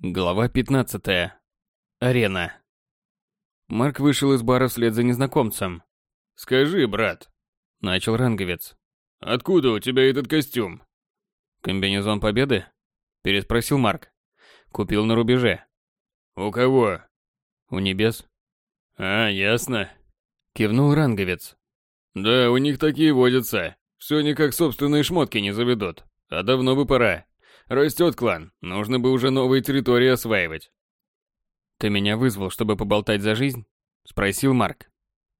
Глава 15. Арена. Марк вышел из бара вслед за незнакомцем. «Скажи, брат», — начал ранговец. «Откуда у тебя этот костюм?» «Комбинезон Победы?» — переспросил Марк. «Купил на рубеже». «У кого?» «У небес». «А, ясно», — кивнул ранговец. «Да, у них такие водятся. Все никак собственные шмотки не заведут. А давно бы пора. Растет клан, нужно бы уже новые территории осваивать». «Ты меня вызвал, чтобы поболтать за жизнь?» – спросил Марк.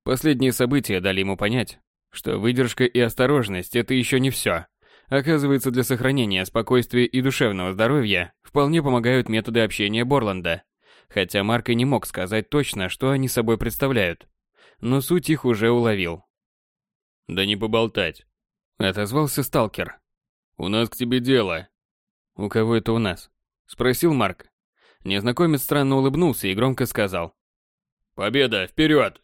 Последние события дали ему понять, что выдержка и осторожность – это еще не все. Оказывается, для сохранения спокойствия и душевного здоровья вполне помогают методы общения Борланда. Хотя Марк и не мог сказать точно, что они собой представляют. Но суть их уже уловил. «Да не поболтать», – отозвался сталкер. «У нас к тебе дело». «У кого это у нас?» – спросил Марк. Незнакомец странно улыбнулся и громко сказал. «Победа, вперед!»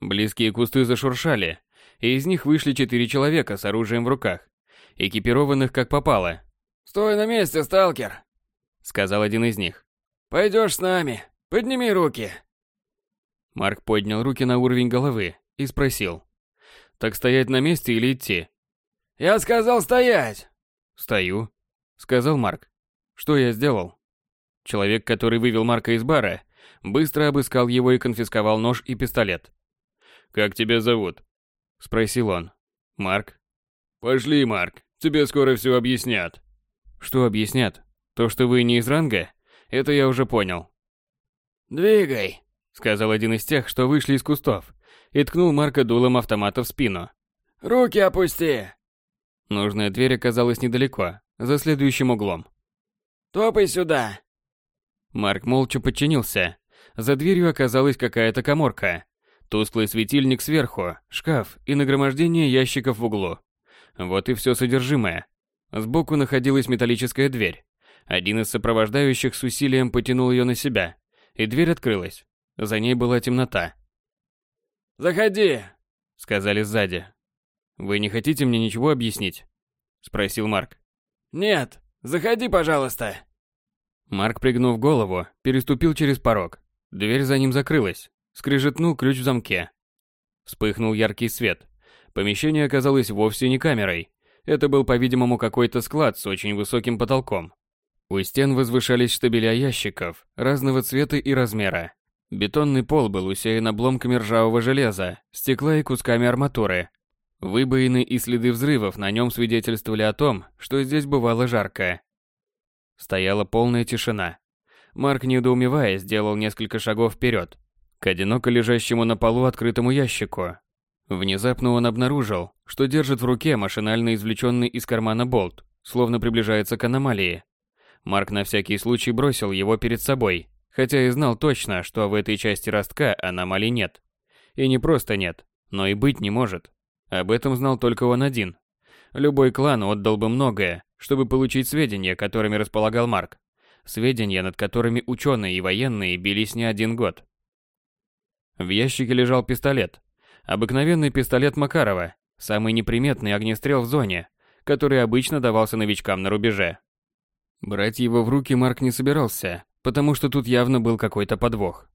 Близкие кусты зашуршали, и из них вышли четыре человека с оружием в руках, экипированных как попало. «Стой на месте, сталкер!» — сказал один из них. «Пойдешь с нами. Подними руки!» Марк поднял руки на уровень головы и спросил. «Так стоять на месте или идти?» «Я сказал стоять!» «Стою», — сказал Марк. «Что я сделал?» Человек, который вывел Марка из бара, быстро обыскал его и конфисковал нож и пистолет. «Как тебя зовут?» – спросил он. «Марк». «Пошли, Марк, тебе скоро все объяснят». «Что объяснят? То, что вы не из ранга? Это я уже понял». «Двигай», – сказал один из тех, что вышли из кустов, и ткнул Марка дулом автомата в спину. «Руки опусти!» Нужная дверь оказалась недалеко, за следующим углом. «Топай сюда!» Марк молча подчинился. За дверью оказалась какая-то коморка. Тусклый светильник сверху, шкаф и нагромождение ящиков в углу. Вот и все содержимое. Сбоку находилась металлическая дверь. Один из сопровождающих с усилием потянул ее на себя, и дверь открылась. За ней была темнота. «Заходи!» — сказали сзади. «Вы не хотите мне ничего объяснить?» — спросил Марк. «Нет, заходи, пожалуйста!» Марк, пригнув голову, переступил через порог. Дверь за ним закрылась. Скрежетнул ключ в замке. Вспыхнул яркий свет. Помещение оказалось вовсе не камерой. Это был, по-видимому, какой-то склад с очень высоким потолком. У стен возвышались штабеля ящиков разного цвета и размера. Бетонный пол был усеян обломками ржавого железа, стекла и кусками арматуры. Выбоины и следы взрывов на нем свидетельствовали о том, что здесь бывало жарко. Стояла полная тишина. Марк, недоумевая, сделал несколько шагов вперед, к одиноко лежащему на полу открытому ящику. Внезапно он обнаружил, что держит в руке машинально извлеченный из кармана болт, словно приближается к аномалии. Марк на всякий случай бросил его перед собой, хотя и знал точно, что в этой части ростка аномалий нет. И не просто нет, но и быть не может. Об этом знал только он один. Любой клан отдал бы многое, чтобы получить сведения, которыми располагал Марк. Сведения, над которыми ученые и военные бились не один год. В ящике лежал пистолет. Обыкновенный пистолет Макарова, самый неприметный огнестрел в зоне, который обычно давался новичкам на рубеже. Брать его в руки Марк не собирался, потому что тут явно был какой-то подвох.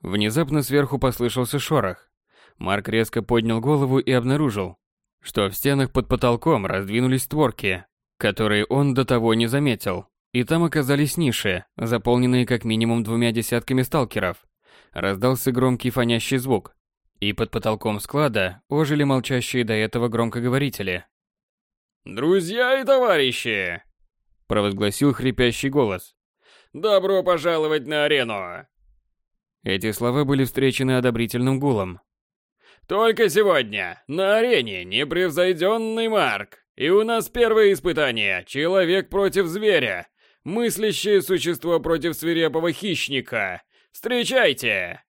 Внезапно сверху послышался шорох. Марк резко поднял голову и обнаружил, что в стенах под потолком раздвинулись створки, которые он до того не заметил, и там оказались ниши, заполненные как минимум двумя десятками сталкеров. Раздался громкий фонящий звук, и под потолком склада ожили молчащие до этого громкоговорители. «Друзья и товарищи!» – провозгласил хрипящий голос. «Добро пожаловать на арену!» Эти слова были встречены одобрительным гулом, только сегодня на арене непревзойденный Марк. И у нас первое испытание – человек против зверя. Мыслящее существо против свирепого хищника. Встречайте!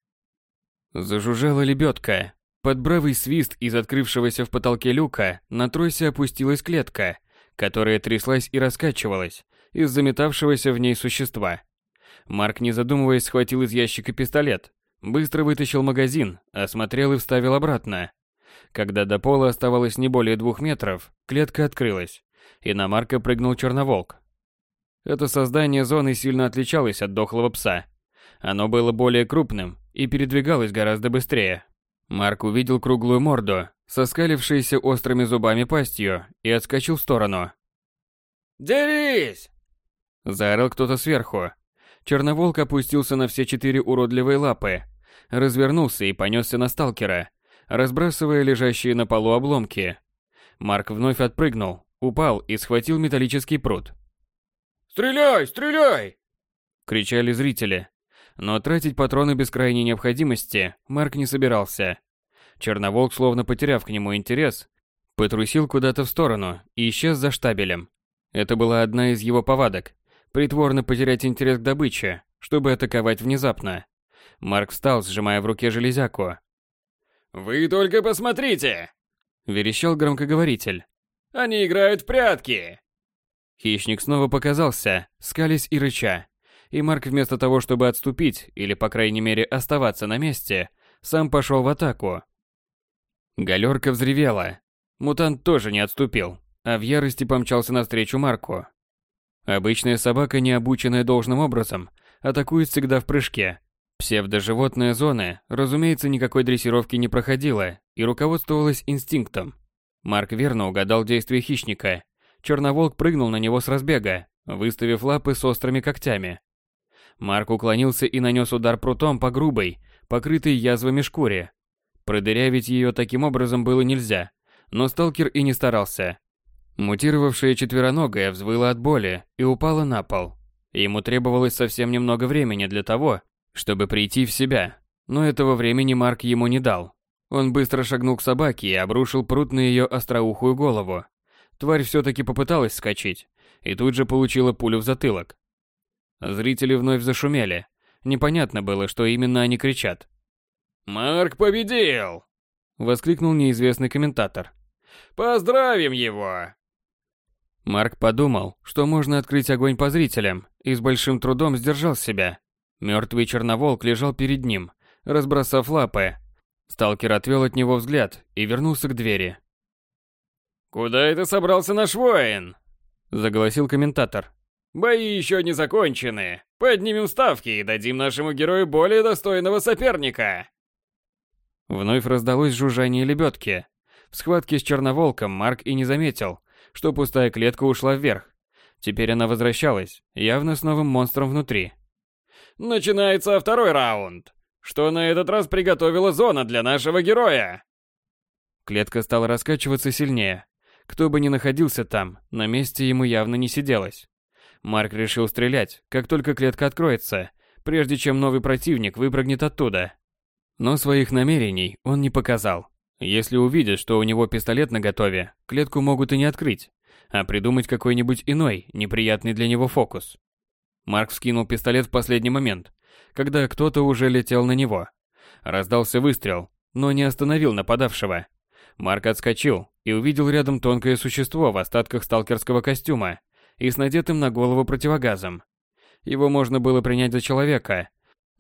Зажужжала лебедка. Под бравый свист из открывшегося в потолке люка на тросе опустилась клетка, которая тряслась и раскачивалась из заметавшегося в ней существа. Марк, не задумываясь, схватил из ящика пистолет Быстро вытащил магазин, осмотрел и вставил обратно. Когда до пола оставалось не более двух метров, клетка открылась, и на Марка прыгнул черноволк. Это создание зоны сильно отличалось от дохлого пса. Оно было более крупным и передвигалось гораздо быстрее. Марк увидел круглую морду, соскалившейся острыми зубами пастью, и отскочил в сторону. «Дерись!» Заорал кто-то сверху. Черноволк опустился на все четыре уродливые лапы, развернулся и понесся на сталкера, разбрасывая лежащие на полу обломки. Марк вновь отпрыгнул, упал и схватил металлический пруд. «Стреляй, стреляй!» кричали зрители. Но тратить патроны без крайней необходимости Марк не собирался. Черноволк, словно потеряв к нему интерес, потрусил куда-то в сторону и исчез за штабелем. Это была одна из его повадок – притворно потерять интерес к добыче, чтобы атаковать внезапно. Марк встал, сжимая в руке железяку. «Вы только посмотрите!» – верещал громкоговоритель. «Они играют в прятки!» Хищник снова показался, скались и рыча. И Марк вместо того, чтобы отступить, или по крайней мере оставаться на месте, сам пошел в атаку. Галерка взревела. Мутант тоже не отступил, а в ярости помчался навстречу Марку. Обычная собака, не обученная должным образом, атакует всегда в прыжке. Псевдоживотная зона, разумеется, никакой дрессировки не проходила и руководствовалась инстинктом. Марк верно угадал действия хищника Черноволк прыгнул на него с разбега, выставив лапы с острыми когтями. Марк уклонился и нанес удар прутом по грубой, покрытой язвами шкуре. Продырявить ее таким образом было нельзя, но сталкер и не старался. Мутировавшая четвероногая взвыла от боли и упала на пол. Ему требовалось совсем немного времени для того, чтобы прийти в себя, но этого времени Марк ему не дал. Он быстро шагнул к собаке и обрушил прут на ее остроухую голову. Тварь все-таки попыталась скачать, и тут же получила пулю в затылок. Зрители вновь зашумели. Непонятно было, что именно они кричат. «Марк победил!» — воскликнул неизвестный комментатор. «Поздравим его!» Марк подумал, что можно открыть огонь по зрителям, и с большим трудом сдержал себя. Мертвый черноволк лежал перед ним, разбросав лапы. Сталкер отвел от него взгляд и вернулся к двери. «Куда это собрался наш воин?» – заголосил комментатор. «Бои еще не закончены. Поднимем ставки и дадим нашему герою более достойного соперника». Вновь раздалось жужжание лебедки. В схватке с черноволком Марк и не заметил, что пустая клетка ушла вверх. Теперь она возвращалась, явно с новым монстром внутри. «Начинается второй раунд. Что на этот раз приготовила зона для нашего героя?» Клетка стала раскачиваться сильнее, кто бы ни находился там, на месте ему явно не сиделось. Марк решил стрелять, как только клетка откроется, прежде чем новый противник выпрыгнет оттуда. Но своих намерений он не показал. Если увидят, что у него пистолет наготове, клетку могут и не открыть, а придумать какой-нибудь иной, неприятный для него фокус. Марк вскинул пистолет в последний момент, когда кто-то уже летел на него. Раздался выстрел, но не остановил нападавшего. Марк отскочил и увидел рядом тонкое существо в остатках сталкерского костюма и с надетым на голову противогазом. Его можно было принять за человека,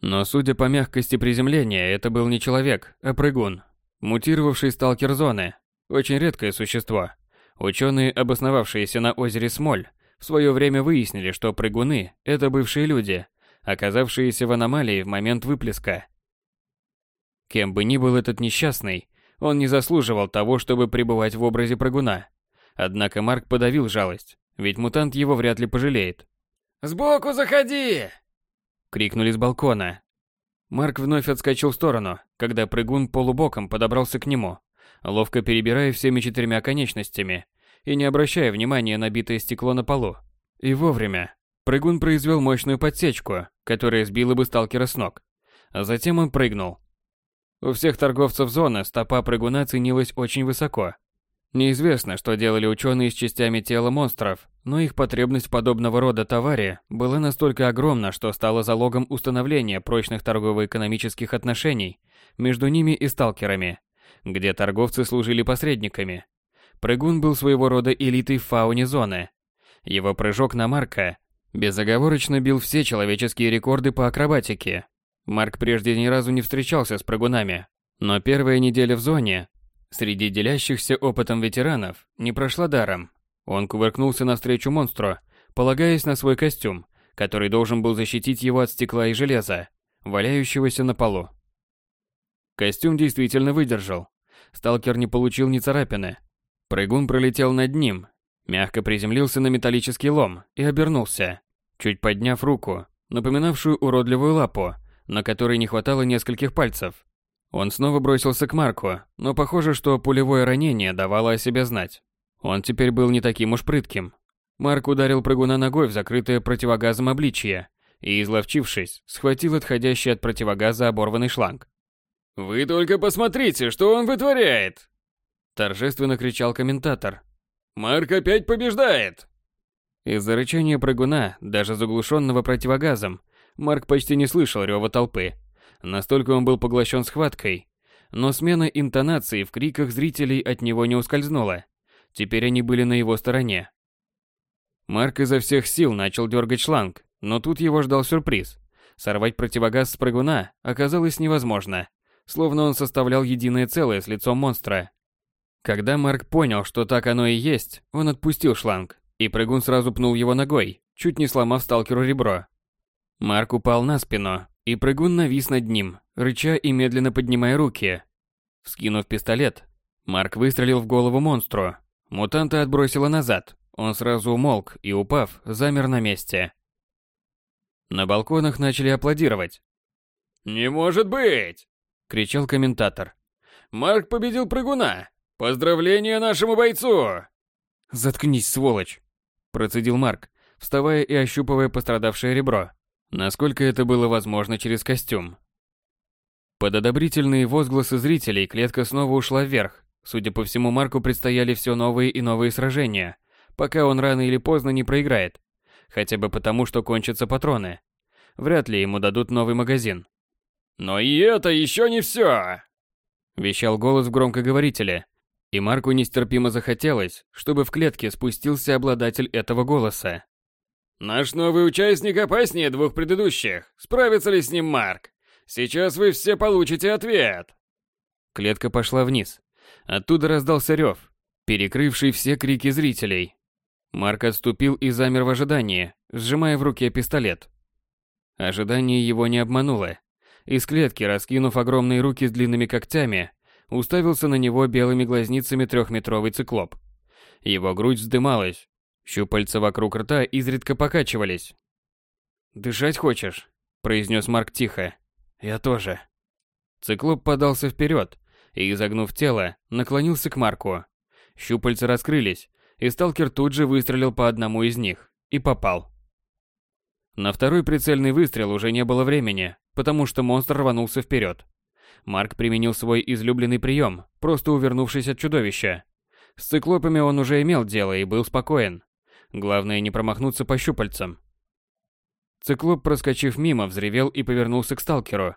но судя по мягкости приземления, это был не человек, а прыгун. Мутировавший сталкер зоны. Очень редкое существо. Ученые, обосновавшиеся на озере Смоль, в свое время выяснили, что прыгуны – это бывшие люди, оказавшиеся в аномалии в момент выплеска. Кем бы ни был этот несчастный, он не заслуживал того, чтобы пребывать в образе прыгуна. Однако Марк подавил жалость, ведь мутант его вряд ли пожалеет. «Сбоку заходи!» Крикнули с балкона. Марк вновь отскочил в сторону, когда прыгун полубоком подобрался к нему, ловко перебирая всеми четырьмя конечностями и не обращая внимания на битое стекло на полу. И вовремя. Прыгун произвел мощную подсечку, которая сбила бы сталкера с ног. А затем он прыгнул, у всех торговцев зоны стопа прыгуна ценилась очень высоко. Неизвестно, что делали ученые с частями тела монстров, но их потребность в подобного рода товаре была настолько огромна, что стала залогом установления прочных торгово-экономических отношений между ними и сталкерами, где торговцы служили посредниками. Прыгун был своего рода элитой в фауне зоны. Его прыжок на Марка безоговорочно бил все человеческие рекорды по акробатике, Марк прежде ни разу не встречался с прыгунами, но первая неделя в зоне среди делящихся опытом ветеранов не прошла даром. Он кувыркнулся навстречу монстру, полагаясь на свой костюм, который должен был защитить его от стекла и железа, валяющегося на полу. Костюм действительно выдержал. Сталкер не получил ни царапины. Прыгун пролетел над ним, мягко приземлился на металлический лом и обернулся, чуть подняв руку, напоминавшую уродливую лапу, на которой не хватало нескольких пальцев. Он снова бросился к Марку, но похоже, что пулевое ранение давало о себе знать. Он теперь был не таким уж прытким. Марк ударил прыгуна ногой в закрытое противогазом обличье и, изловчившись, схватил отходящий от противогаза оборванный шланг. «Вы только посмотрите, что он вытворяет!» Торжественно кричал комментатор. «Марк опять побеждает!» Из-за рычания прыгуна, даже заглушенного противогазом, Марк почти не слышал рева толпы. Настолько он был поглощен схваткой. Но смена интонации в криках зрителей от него не ускользнула. Теперь они были на его стороне. Марк изо всех сил начал дергать шланг, но тут его ждал сюрприз. Сорвать противогаз с прыгуна оказалось невозможно словно он составлял единое целое с лицом монстра. Когда Марк понял, что так оно и есть, он отпустил шланг, и прыгун сразу пнул его ногой, чуть не сломав сталкеру ребро. Марк упал на спину, и прыгун навис над ним, рыча и медленно поднимая руки. Скинув пистолет, Марк выстрелил в голову монстру. Мутанта отбросило назад. Он сразу умолк и, упав, замер на месте. На балконах начали аплодировать. «Не может быть!» — кричал комментатор. «Марк победил прыгуна! Поздравления нашему бойцу!» «Заткнись, сволочь!» — процедил Марк, вставая и ощупывая пострадавшее ребро, насколько это было возможно через костюм. Под одобрительные возгласы зрителей клетка снова ушла вверх. Судя по всему, Марку предстояли все новые и новые сражения, пока он рано или поздно не проиграет. Хотя бы потому, что кончатся патроны. Вряд ли ему дадут новый магазин. «Но и это еще не все!» Вещал голос в громкоговорителе. И Марку нестерпимо захотелось, чтобы в клетке спустился обладатель этого голоса. «Наш новый участник опаснее двух предыдущих. Справится ли с ним Марк? Сейчас вы все получите ответ!» Клетка пошла вниз. Оттуда раздался рев, перекрывший все крики зрителей. Марк отступил и замер в ожидании, сжимая в руке пистолет. Ожидание его не обмануло. Из клетки, раскинув огромные руки с длинными когтями, уставился на него белыми глазницами трехметровый циклоп. Его грудь вздымалась, щупальца вокруг рта изредка покачивались. «Дышать хочешь?» – произнес Марк тихо. «Я тоже». Циклоп подался вперед и, изогнув тело, наклонился к Марку. Щупальца раскрылись, и сталкер тут же выстрелил по одному из них и попал. На второй прицельный выстрел уже не было времени, потому что монстр рванулся вперед. Марк применил свой излюбленный прием, просто увернувшись от чудовища. С циклопами он уже имел дело и был спокоен. Главное не промахнуться по щупальцам. Циклоп, проскочив мимо, взревел и повернулся к сталкеру.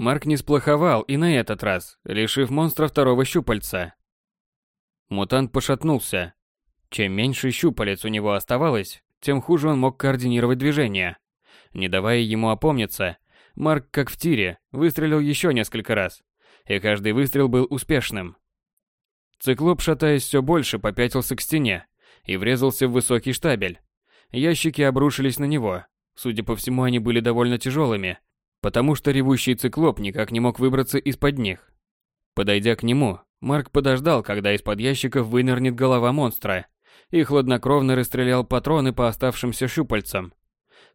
Марк не сплоховал и на этот раз, лишив монстра второго щупальца. Мутант пошатнулся. Чем меньше щупалец у него оставалось, тем хуже он мог координировать движения. Не давая ему опомниться, Марк, как в тире, выстрелил еще несколько раз, и каждый выстрел был успешным. Циклоп, шатаясь все больше, попятился к стене и врезался в высокий штабель. Ящики обрушились на него. Судя по всему, они были довольно тяжелыми, потому что ревущий циклоп никак не мог выбраться из-под них. Подойдя к нему, Марк подождал, когда из-под ящиков вынырнет голова монстра, и хладнокровно расстрелял патроны по оставшимся щупальцам.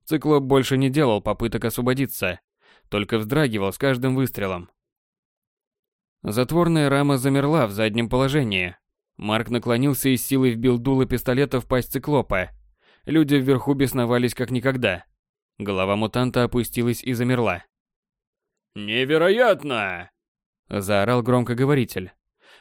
Циклоп больше не делал попыток освободиться, только вздрагивал с каждым выстрелом. Затворная рама замерла в заднем положении. Марк наклонился и силой вбил дуло пистолета в пасть циклопа. Люди вверху бесновались как никогда. Голова мутанта опустилась и замерла. «Невероятно!» – заорал громкоговоритель.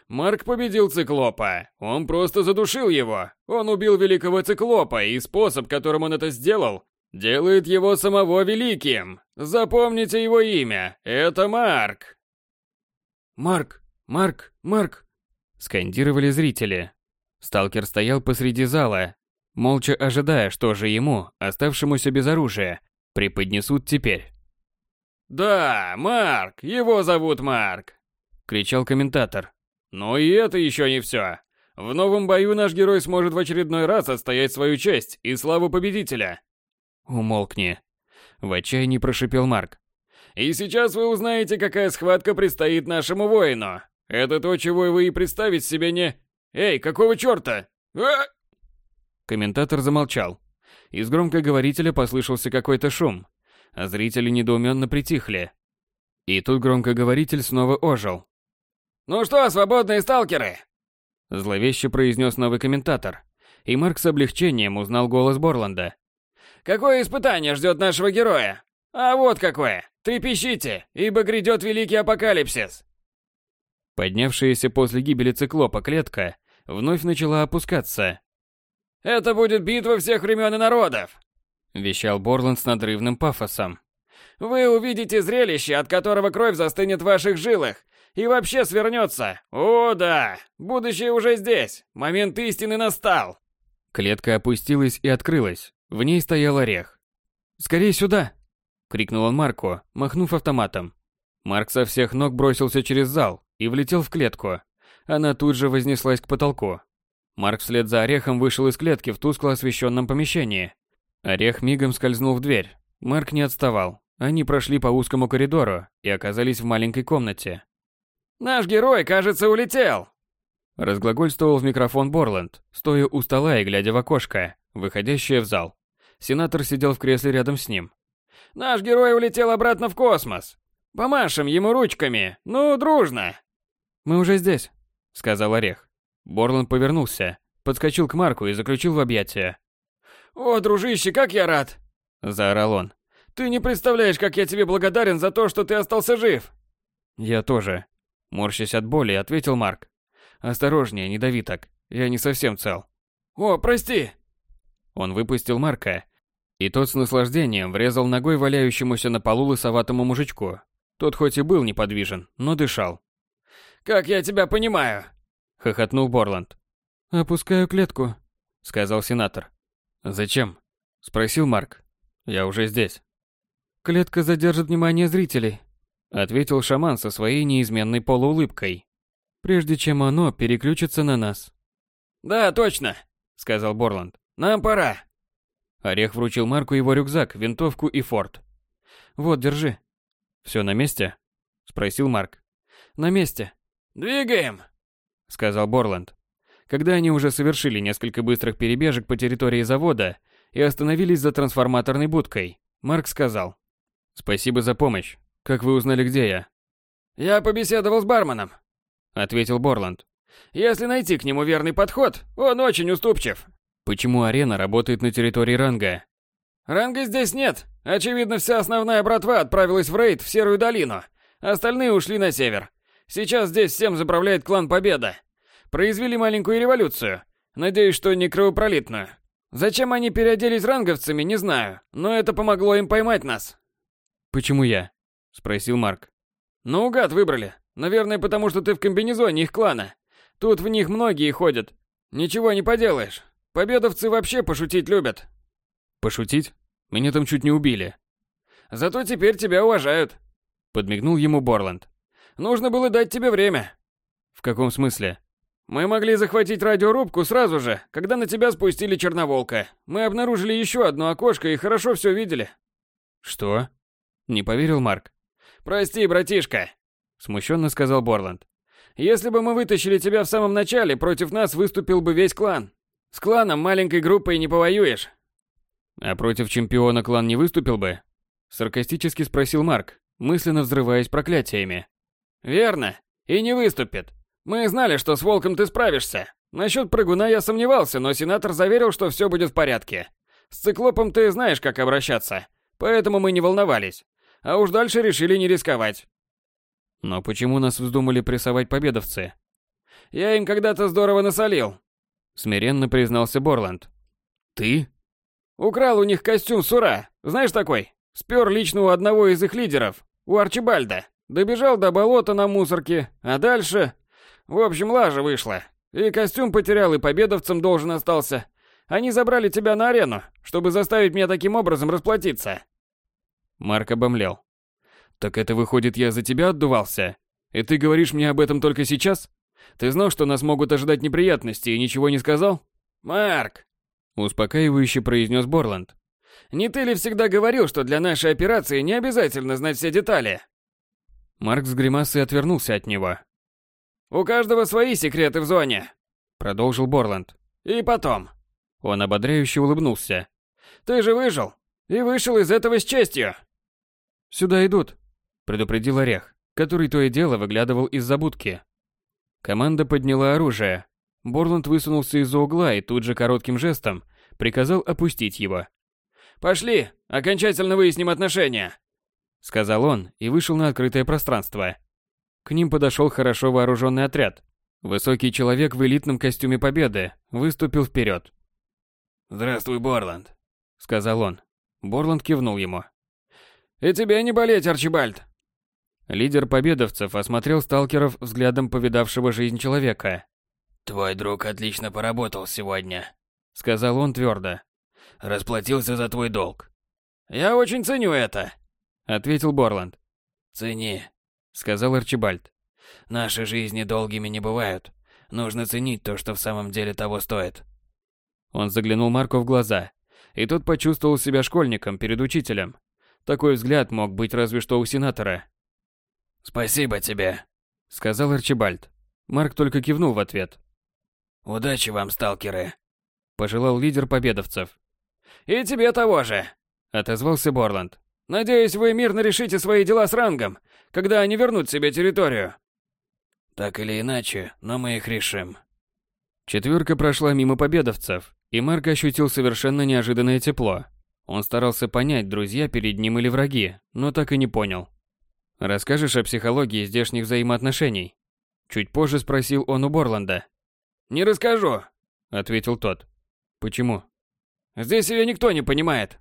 «Марк победил циклопа. Он просто задушил его. Он убил великого циклопа, и способ, которым он это сделал, делает его самого великим. Запомните его имя. Это Марк. Марк, Марк, Марк, скандировали зрители. Сталкер стоял посреди зала, молча ожидая, что же ему, оставшемуся без оружия, преподнесут теперь. «Да, Марк, его зовут Марк!» — кричал комментатор. «Но и это еще не все. В новом бою наш герой сможет в очередной раз отстоять свою честь и славу победителя. Умолкни. В отчаянии прошипел Марк. И сейчас вы узнаете, какая схватка предстоит нашему воину. Это то, чего вы и представить себе не... Эй, какого чёрта? А! Комментатор замолчал. Из громкоговорителя послышался какой-то шум, а зрители недоуменно притихли. И тут громкоговоритель снова ожил. «Ну что, свободные сталкеры?» Зловеще произнес новый комментатор, и Марк с облегчением узнал голос Борланда. «Какое испытание ждет нашего героя? А вот какое! Трепещите, ибо грядет великий апокалипсис!» Поднявшаяся после гибели циклопа клетка вновь начала опускаться. «Это будет битва всех времен и народов!» Вещал Борланд с надрывным пафосом. «Вы увидите зрелище, от которого кровь застынет в ваших жилах и вообще свернется. О, да! Будущее уже здесь! Момент истины настал!» Клетка опустилась и открылась. В ней стоял орех. «Скорей сюда!» — крикнул он Марку, махнув автоматом. Марк со всех ног бросился через зал и влетел в клетку. Она тут же вознеслась к потолку. Марк вслед за орехом вышел из клетки в тускло освещенном помещении. Орех мигом скользнул в дверь. Марк не отставал. Они прошли по узкому коридору и оказались в маленькой комнате. «Наш герой, кажется, улетел!» Разглагольствовал в микрофон Борланд, стоя у стола и глядя в окошко, выходящее в зал. Сенатор сидел в кресле рядом с ним. «Наш герой улетел обратно в космос. Помашем ему ручками, ну, дружно!» «Мы уже здесь», — сказал Орех. Борланд повернулся, подскочил к Марку и заключил в объятия. «О, дружище, как я рад!» – заорал он. «Ты не представляешь, как я тебе благодарен за то, что ты остался жив!» «Я тоже», – морщась от боли, ответил Марк. «Осторожнее, не дави так, я не совсем цел». «О, прости!» Он выпустил Марка, и тот с наслаждением врезал ногой валяющемуся на полу лысоватому мужичку. Тот хоть и был неподвижен, но дышал. «Как я тебя понимаю!» – хохотнул Борланд. «Опускаю клетку», – сказал сенатор. «Зачем?» – спросил Марк. «Я уже здесь». «Клетка задержит внимание зрителей», – ответил шаман со своей неизменной полуулыбкой. «Прежде чем оно переключится на нас». «Да, точно», – сказал Борланд. «Нам пора». Орех вручил Марку его рюкзак, винтовку и форт. «Вот, держи». «Все на месте?» – спросил Марк. «На месте». «Двигаем», – сказал Борланд. Когда они уже совершили несколько быстрых перебежек по территории завода и остановились за трансформаторной будкой, Марк сказал. «Спасибо за помощь. Как вы узнали, где я?» «Я побеседовал с барменом», — ответил Борланд. «Если найти к нему верный подход, он очень уступчив». «Почему арена работает на территории Ранга?» «Ранга здесь нет. Очевидно, вся основная братва отправилась в рейд в Серую долину. Остальные ушли на север. Сейчас здесь всем заправляет клан Победа. Произвели маленькую революцию. Надеюсь, что не кровопролитную. Зачем они переоделись ранговцами, не знаю, но это помогло им поймать нас. «Почему я?» – спросил Марк. «Наугад выбрали. Наверное, потому что ты в комбинезоне их клана. Тут в них многие ходят. Ничего не поделаешь. Победовцы вообще пошутить любят». «Пошутить? Меня там чуть не убили». «Зато теперь тебя уважают», – подмигнул ему Борланд. «Нужно было дать тебе время». «В каком смысле?» Мы могли захватить радиорубку сразу же, когда на тебя спустили черноволка. Мы обнаружили еще одно окошко и хорошо все видели. Что? Не поверил Марк. Прости, братишка, смущенно сказал Борланд. Если бы мы вытащили тебя в самом начале, против нас выступил бы весь клан. С кланом маленькой группой не повоюешь. А против чемпиона клан не выступил бы? Саркастически спросил Марк, мысленно взрываясь проклятиями. Верно, и не выступит. Мы знали, что с волком ты справишься. Насчет прыгуна я сомневался, но сенатор заверил, что все будет в порядке. С циклопом ты знаешь, как обращаться, поэтому мы не волновались. А уж дальше решили не рисковать. Но почему нас вздумали прессовать победовцы? Я им когда-то здорово насолил. Смиренно признался Борланд. Ты? Украл у них костюм Сура. Знаешь такой? Спер лично у одного из их лидеров, у Арчибальда. Добежал до болота на мусорке, а дальше... В общем, лажа вышла. И костюм потерял, и победовцем должен остался. Они забрали тебя на арену, чтобы заставить меня таким образом расплатиться. Марк обомлел. Так это выходит, я за тебя отдувался? И ты говоришь мне об этом только сейчас? Ты знал, что нас могут ожидать неприятности и ничего не сказал? Марк, успокаивающе произнес Борланд. Не ты ли всегда говорил, что для нашей операции не обязательно знать все детали? Марк с гримасой отвернулся от него. У каждого свои секреты в зоне, продолжил Борланд. И потом. Он ободряюще улыбнулся. Ты же выжил и вышел из этого с честью. Сюда идут, предупредил Орех, который то и дело выглядывал из-за будки. Команда подняла оружие. Борланд высунулся из-за угла и тут же коротким жестом приказал опустить его. «Пошли, окончательно выясним отношения», — сказал он и вышел на открытое пространство. К ним подошел хорошо вооруженный отряд. Высокий человек в элитном костюме победы выступил вперед. «Здравствуй, Борланд», — сказал он. Борланд кивнул ему. «И тебе не болеть, Арчибальд!» Лидер победовцев осмотрел сталкеров взглядом повидавшего жизнь человека. «Твой друг отлично поработал сегодня», — сказал он твердо. «Расплатился за твой долг». «Я очень ценю это», — ответил Борланд. «Цени», — сказал Арчибальд. «Наши жизни долгими не бывают. Нужно ценить то, что в самом деле того стоит». Он заглянул Марку в глаза, и тот почувствовал себя школьником перед учителем. Такой взгляд мог быть разве что у сенатора. «Спасибо тебе», — сказал Арчибальд. Марк только кивнул в ответ. «Удачи вам, сталкеры», — пожелал лидер победовцев. «И тебе того же», — отозвался Борланд. «Надеюсь, вы мирно решите свои дела с рангом, когда они вернут себе территорию». «Так или иначе, но мы их решим». Четверка прошла мимо победовцев, и Марк ощутил совершенно неожиданное тепло. Он старался понять, друзья перед ним или враги, но так и не понял. Расскажешь о психологии здешних взаимоотношений? Чуть позже спросил он у Борланда. Не расскажу, ответил тот. Почему? Здесь ее никто не понимает.